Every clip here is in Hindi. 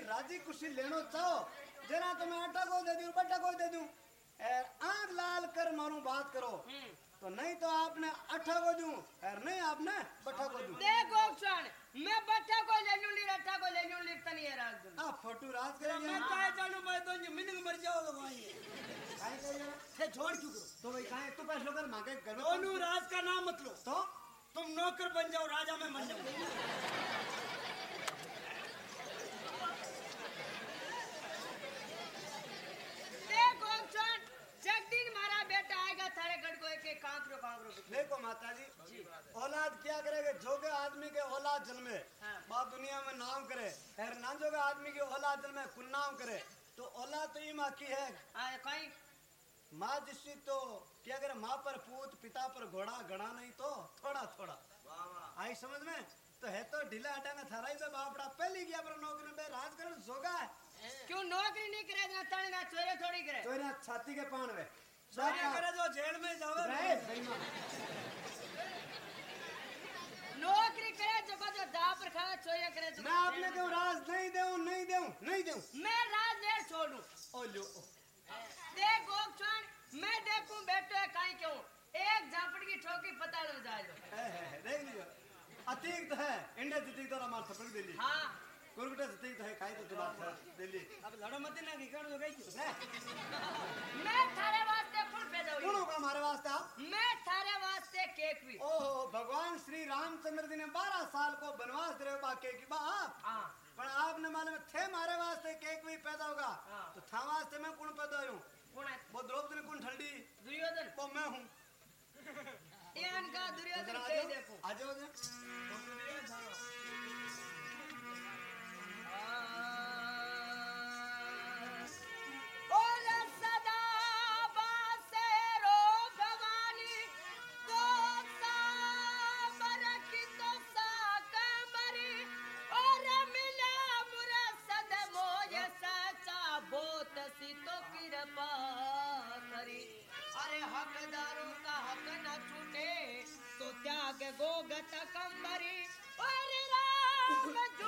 माता राज़ी खुशी लेनो चाहो। जना तो मैं को दे दूँ बट्टा को दे दूँ आँख लाल कर मारू बात करो। हम्म। तो नहीं तो आपने अट्ठा को दूँ और नहीं आपने बट्ठा को दूँ। देख गोक्षण मैं बच्चा को ले लूँ ली रट्टा को ले लूँ ली तनी है राज दूँ। आप फोटू राज करेंगे मैं चाहे चालू मैं तो मिनिंग मर जाओ तो भाई। काहे करेंगे? थे छोड़ क्यों करो? तो भाई काहे तू पैसे लोग मांगे घर में राज का नाम मत लो। तो? तुम नौकर बन जाओ राजा में बन जाओ देख गोक्षण जगदीन मारा बेटा आएगा थारे गढ़ को कांकरो कांकरो देखो माता जी औलाद क्या करेगा? जो के आदमी के औलाद जन्मे हाँ। बात दुनिया में नाम करे खैर ना जो आदमी के औलाद जन्मे कुल नाम करे तो औलाद तो ये माँ की है। हाँ कहीं माँ जिसकी तो क्या करे माँ पर पूत पिता पर घोड़ा घड़ा नहीं तो थोड़ा थोड़ा। आई समझ में? तो है तो ढीला हटाना थारा ही में बापड़ा पहली गया पर नौकरी में राजकरण जोगा। क्यों नौकरी नहीं करे ना तने ना चोरे थोड़ी करे। तो इन्हें छाती के पान में। करे जो जेल में जावे। नौकरी करे जो को जो दा पर खावे चोरी करे जो मैं आपने क्यों राज नहीं देऊं नहीं देऊं नहीं देऊं। मैं राज ले छोड़ू। ओ लो। देख गोक्षण मैं देखूँ बेटो है काई क्यों? एक झापड़ की ठोकी पता लग जाए लो देख लीजिए अतीक तो है इंडिया जीती तो हमारे कुरकुटा जीती तो है। खाई तो तुम्हारा था दिल्ली अब लड़ो मत ना निकल जो गई क्यों मैं थारे वास्ते कौन पैदा कौन होगा हमारे वास्ते आप? मैं थारे वास्ते केक भी। ओहो भगवान श्री रामचंद्र जी ने बारह साल को वनवास दे बाके की बाप हाँ। पर आपने मालूम थे मारे वास्ते केक भी पैदा होगा। हाँ। तो था वास्ते मैं कौन पैदा हूँ कौन है? वो द्रौपदी ने कौन ठंडी? दुर्योधन। वो मैं हूँ। यान का तो दुर्योधन जरा के देखो। आ जाओ गोगत कंबरी और राम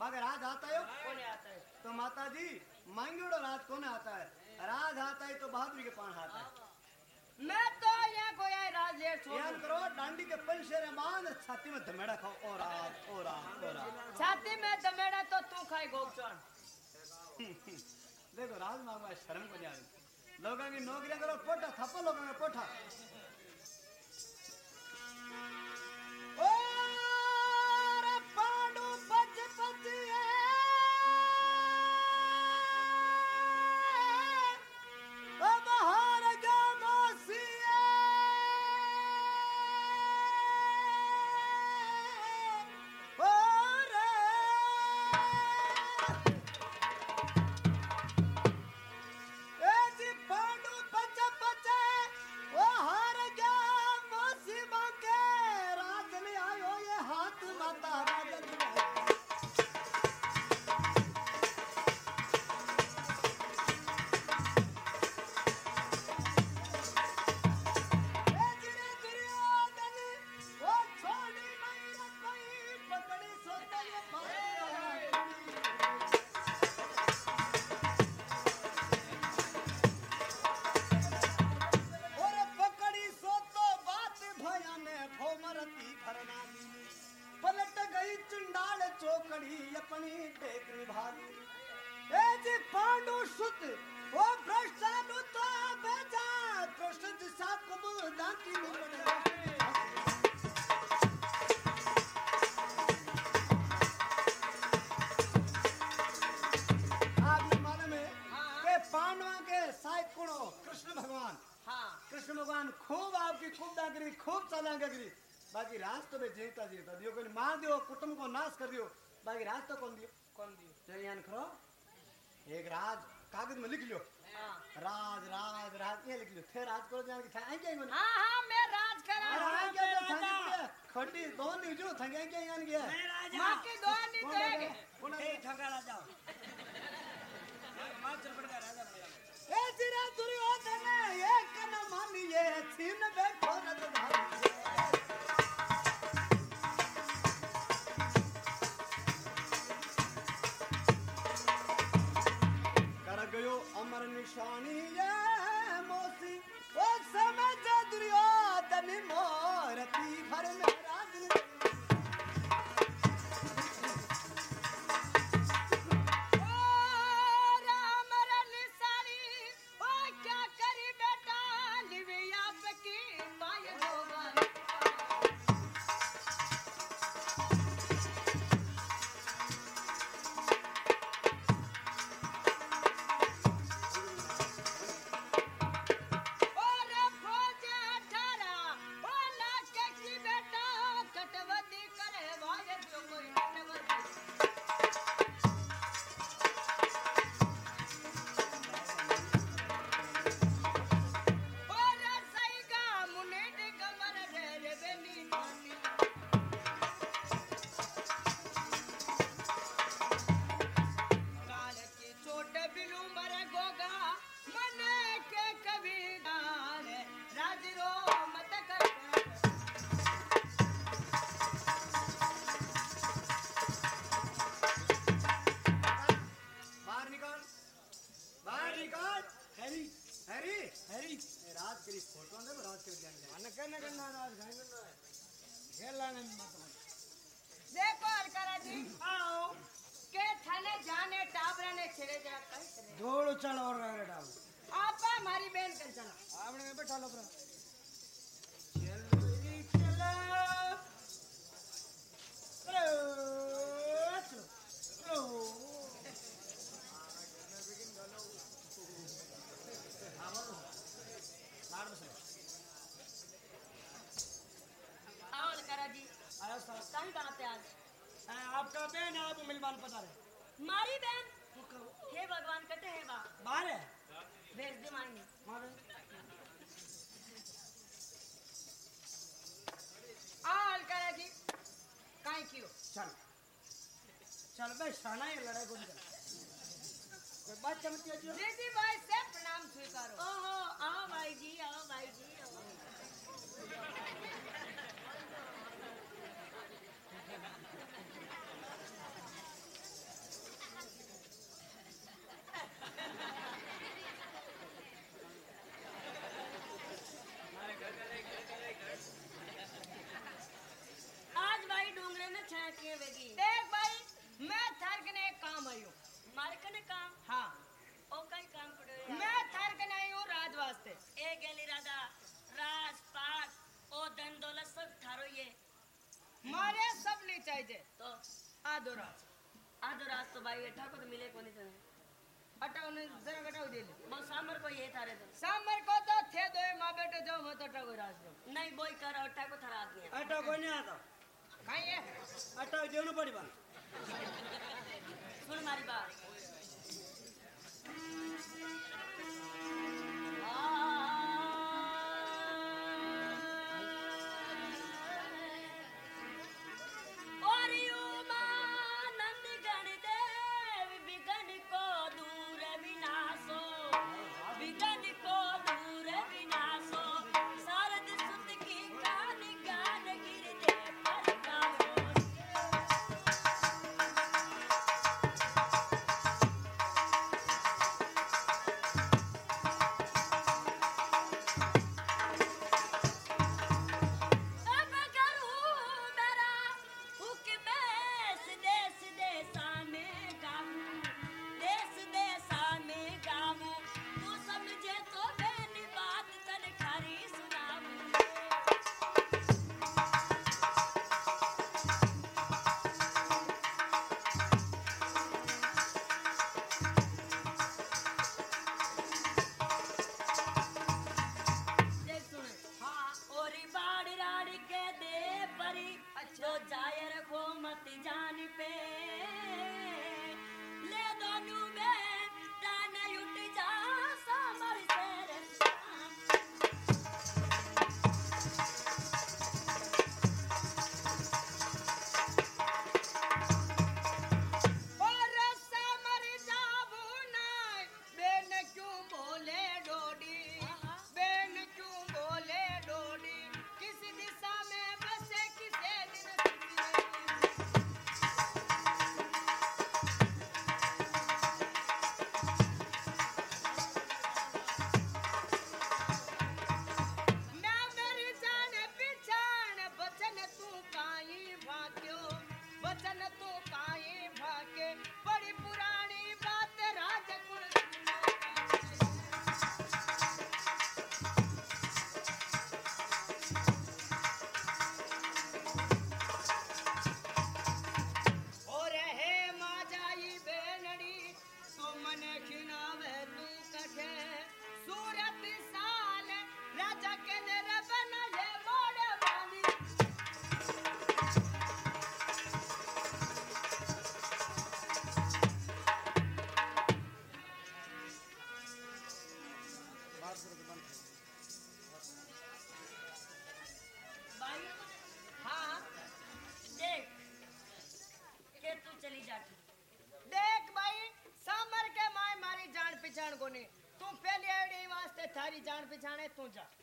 मगर राज आता है? कोने आता है? तो माता जी मांगेड़ो राज कोने आता है? राज आता है तो बहादुरी के पान आता है। मैं तो यहाँ को यहाँ राज छोड़ याद करो डांडी के पंशेरे मान छाती में धमेड़ा खाओ। और राज और राज और राज छाती में दमेड़ा तो तू खाए गोगचौन देखो राज मांगवा शर्म को आ रही लोगों की नौकरियाँ करो पोटा थप्पो लोगों में पोटा चौकड़ी अपनी टेक निभाली ए जी पांडु सुत ओ भ्रष्टानु तो बेजा कृष्ण दिशा कुम दांती है। कि पांडवा के साहिब कुणो कृष्ण भगवान। हाँ। कृष्ण भगवान खूब आपकी खूब दागरी खूब चालांगा करी। बाकी राज तो जीता जीता दियो कोई मार दियो कुटुंब को नाश कर दियो बाकी राज तो कौन दियो? कौन दी चल यान करो एक राज। कागज़ में लिख लियो। हाँ। राज राज राज। ये लिख लियो। थे राज करो जान की। था आई क्या हाँ हाँ मैं राज करा रहा हूँ। क्या तो था खटी दो नहीं जो। था क्या क्या यान गया मैं राजा। माँ की दो नहीं देंगे राजा? ए ठगाला जाओ मार चल पड़ेगा राजा बन जाओ। ए जिरा दुर्योधन ये कन मानिए। छीन बैठो रत धारी गयो अमर निशानी ये मोसी। ओ समझ दुर्योधन मोरती भर मेरा राज पता रहे। मारी बहन। हे भगवान कटे हे बा बाहर है? भेज दे मांगी वहाँ पे आओ अलकरा जी। काई क्यों? चल। चल भाई शाना ये लड़ाई को कर? बात चमती है जो? दीदी भाई से प्रणाम स्वीकारो। ओहो आओ भाई जी आओ भाई जी आओ। देगी देख भाई मैं थार कने काम आई हूँ मारे कने काम हाँ ओ कई काम पड़े। मैं थार कने आई हूँ राज वास्ते ए गेली राजा राज पाट ओ धन दौलत सब थारो ये मारे सब नहीं चाहिए तो आधो राज आधो रात तो भाई एठा को तो मिले कोनी तने हटाओ ने जरा घटाओ दे ले वो सामर को ये थारे तो सांबर को तो थे दो माँ बेटे जाओ मत हटाओ कोई राज दो नहीं बोई कर अठा को थारा आदमी अटा कोई नहीं आता अट्टाउ देउनु पर्यो बा सुन मारी बा Punjab.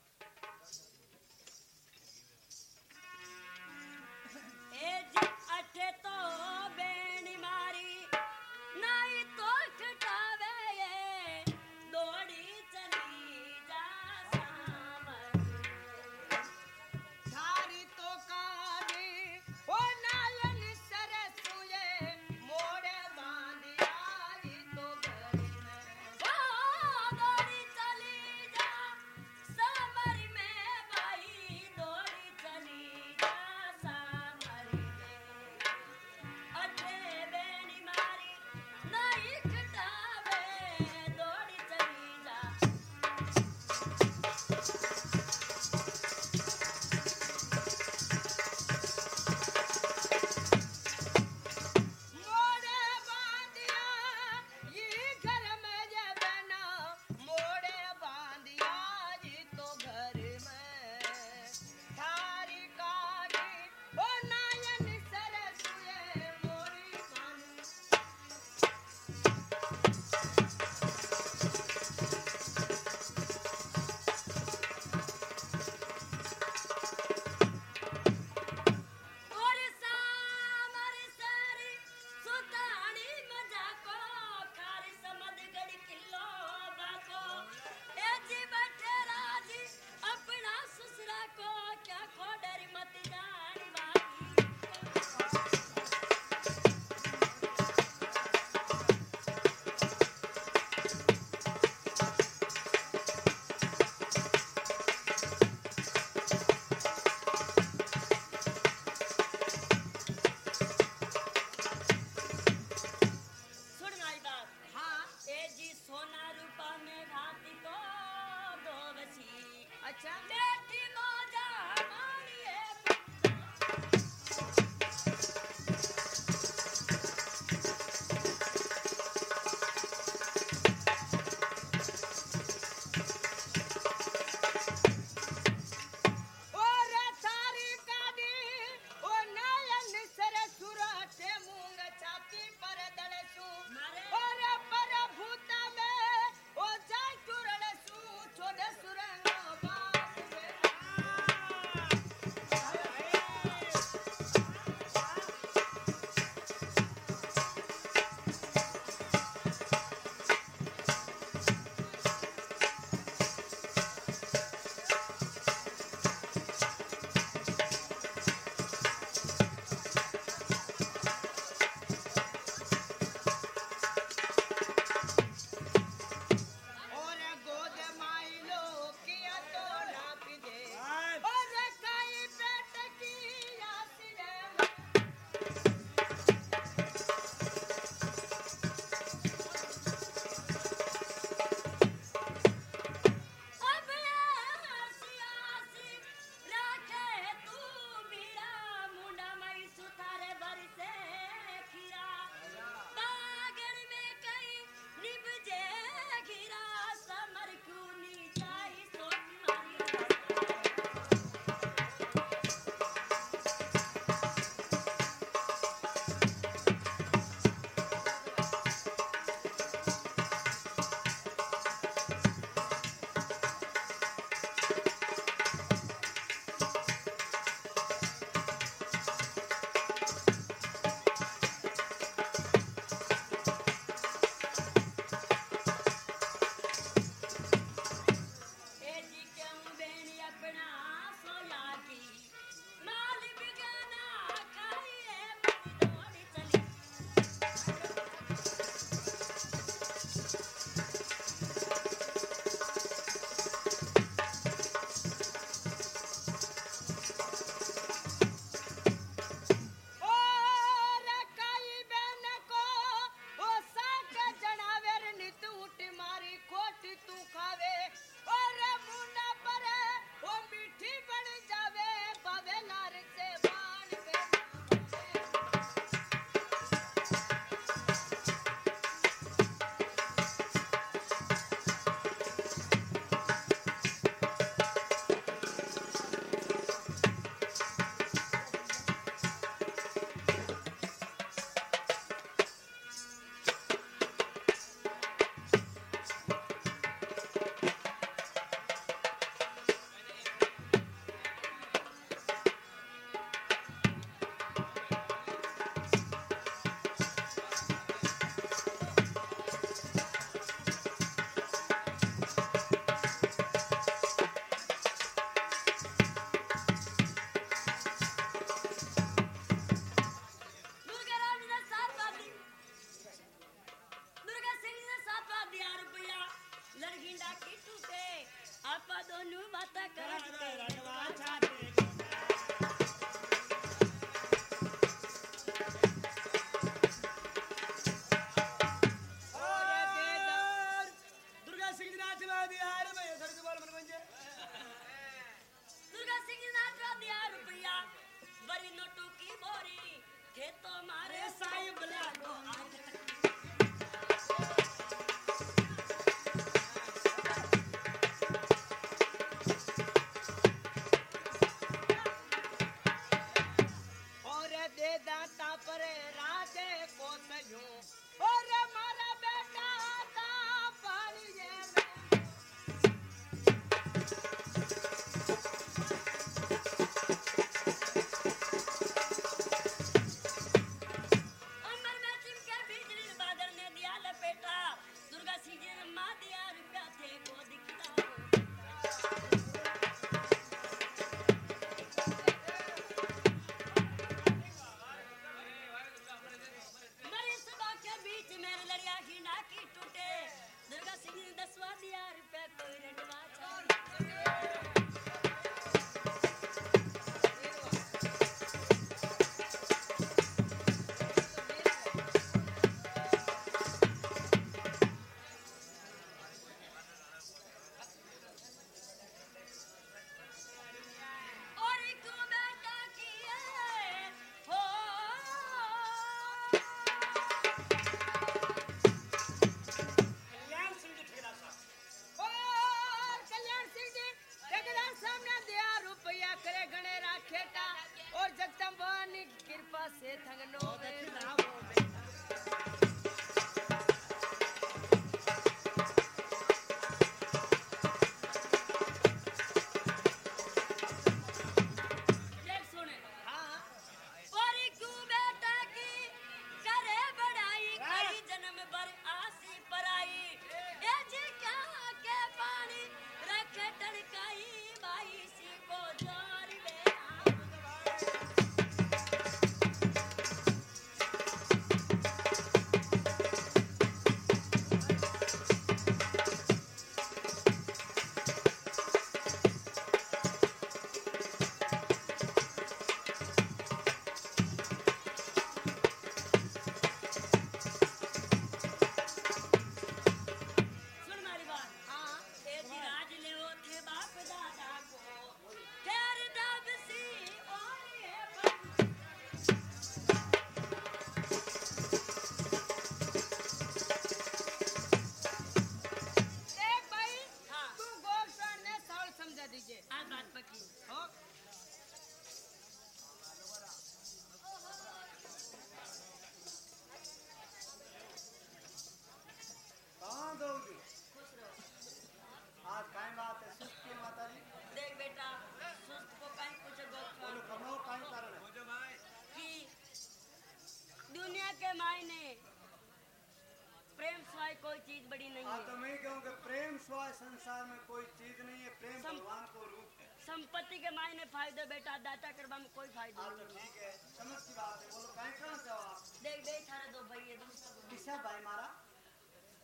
संपत्ति के मायने फ़ायदे बेटा दाता करवा में कोई फ़ायदा नहीं तो है ठीक है समझ की बात है बोलो काई कारण से हो आप? देख देख थारे दो भाई है दूसरा को किसा भाई मारा?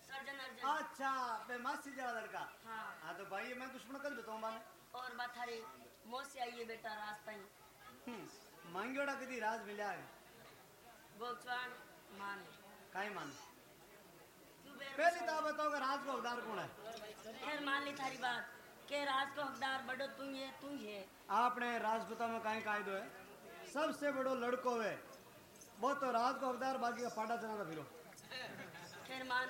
सर्जन अर्जन अच्छा बे मासी जरा लड़का। हाँ। हाँ तो भाई मैं दुश्मन कर देता हूँ माने और बात थारी मोह से आई है बेटा रास्ता ही हम्म मांगोड़ा कदी राज मिला है? गोस्वान मान। काई माने? पहले तो बताओ कि राज को हकदार कौन है? खैर मान ली थारी बात। के राज को हकदार बड़ो तू है तू है आपने राजपूता में काई कायदो है सबसे बड़ो लड़को है वो तो राज को हकदार बाकी का पाटा चलाना फिरो खैर मान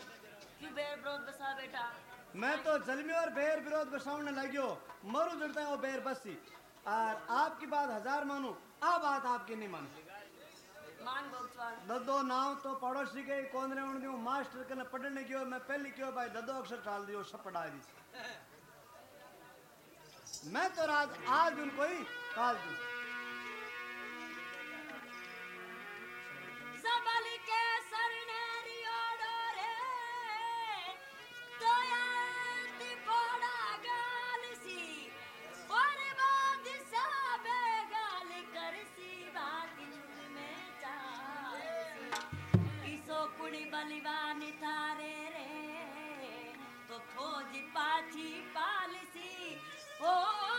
क्यों बेर विरोध बसा बेटा मैं तो जलमी और बेर विरोध बसावने लगियो मरु जड़ता है वो बेर बसी और आपकी बात हज़ार मानू आ बात आपकी नहीं मानू ददो नाव तो पड़ोसी के कौन रे उन दियो मास्टर कने पढ़ने क्यों मैं पहली क्यों भाई ददो अक्षर डाल दियो सब पढ़ा दी मैं तो राज आज उनको ही काल दूँ सबल के सरनेरी ओडोरे तोयंती पोड़ा गालसी और बाद साबे गाल करसी बात में कुड़ी बलिवान थारे रे तो खोज पाछी पालसी Oh.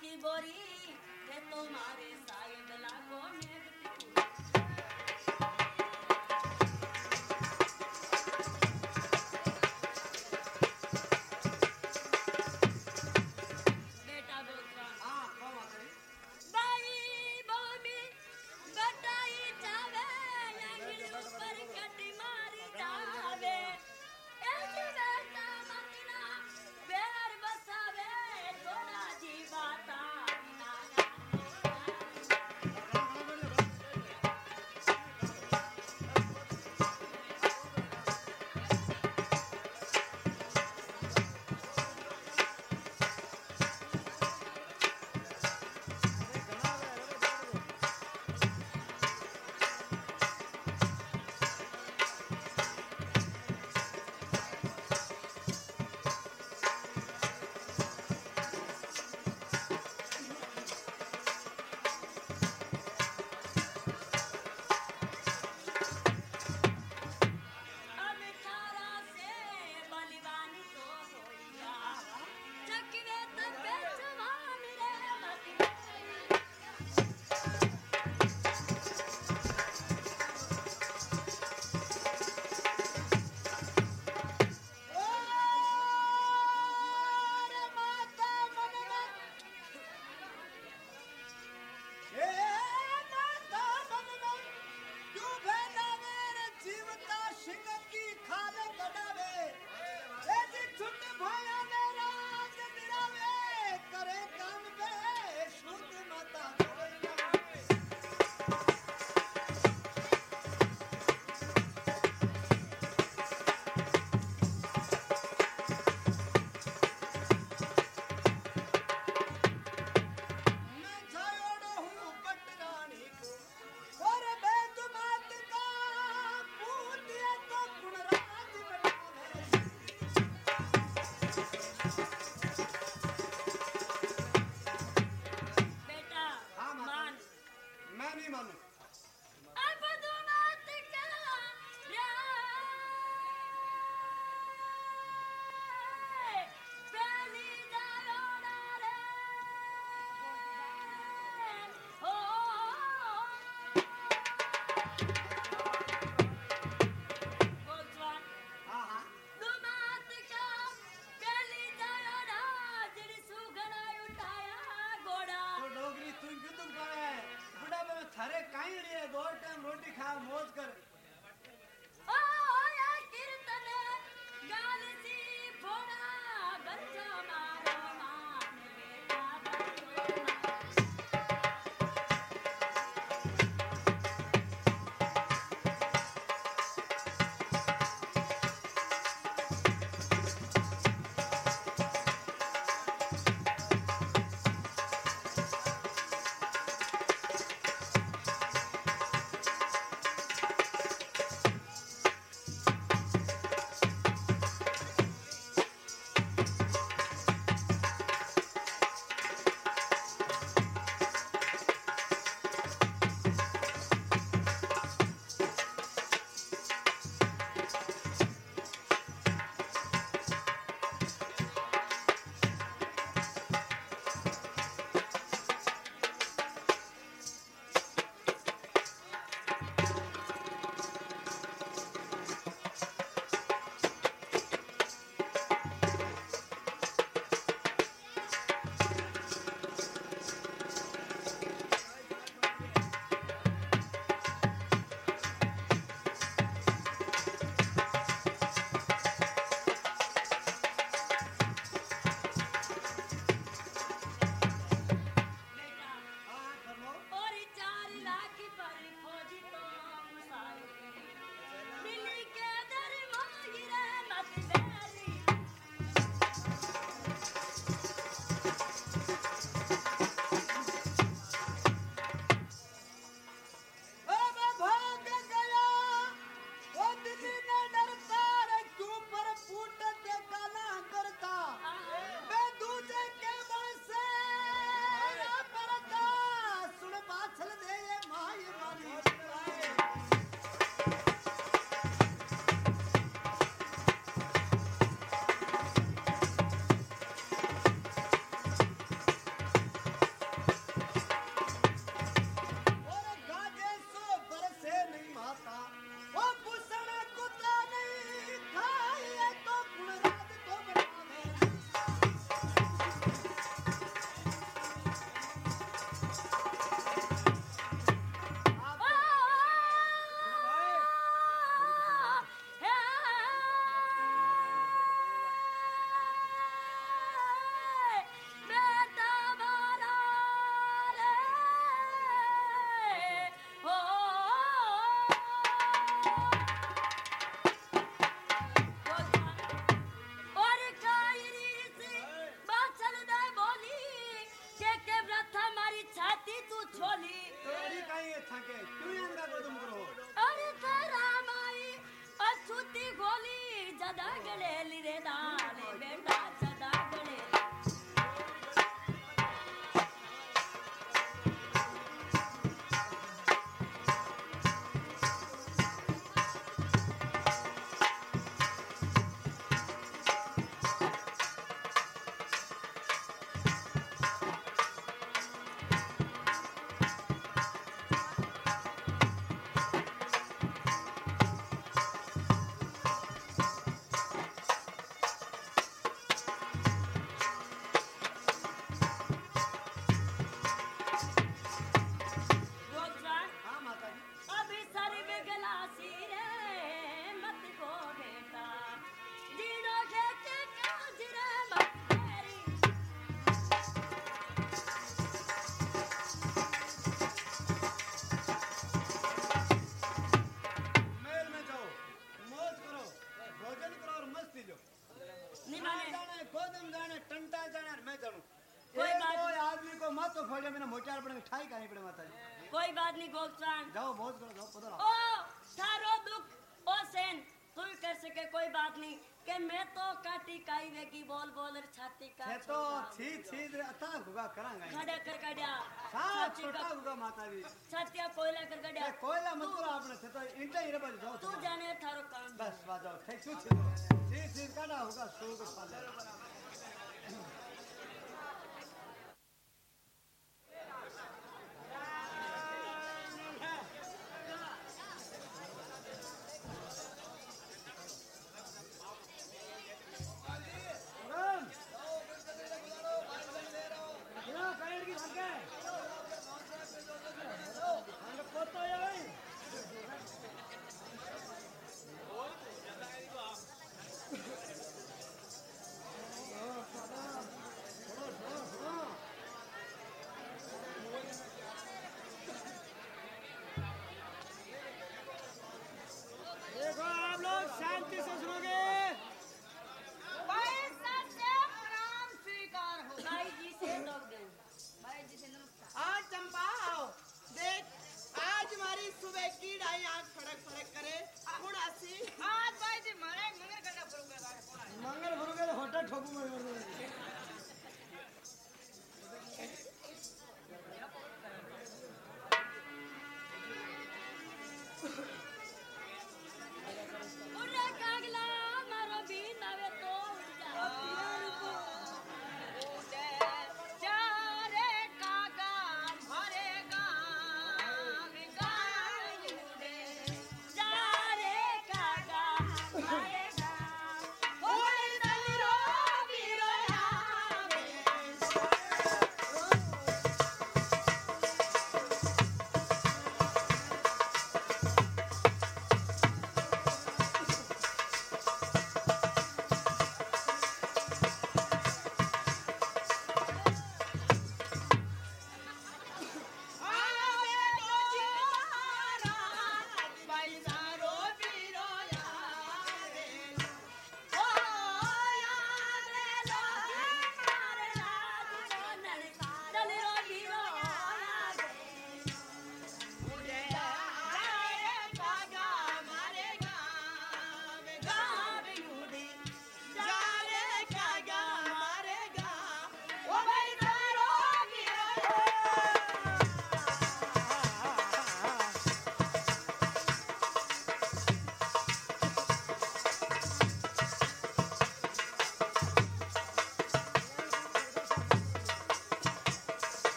কি বলি রে তোমার अरे कहीं रे दो टाइम रोटी खा मो छाती काई वेगी बोल बोल रे छाती का तो छी छी रे अता गुगा करांगा खड़ा कर कड्या सात छोटा गुगा माता जी छातिया कोयला कर कड्या कोयला मतलब आपने से तो इंटा ही रे बज जाओ तू जाने थारो काम बस बाजाओ थे छू छी छी काना होगा सो के पाले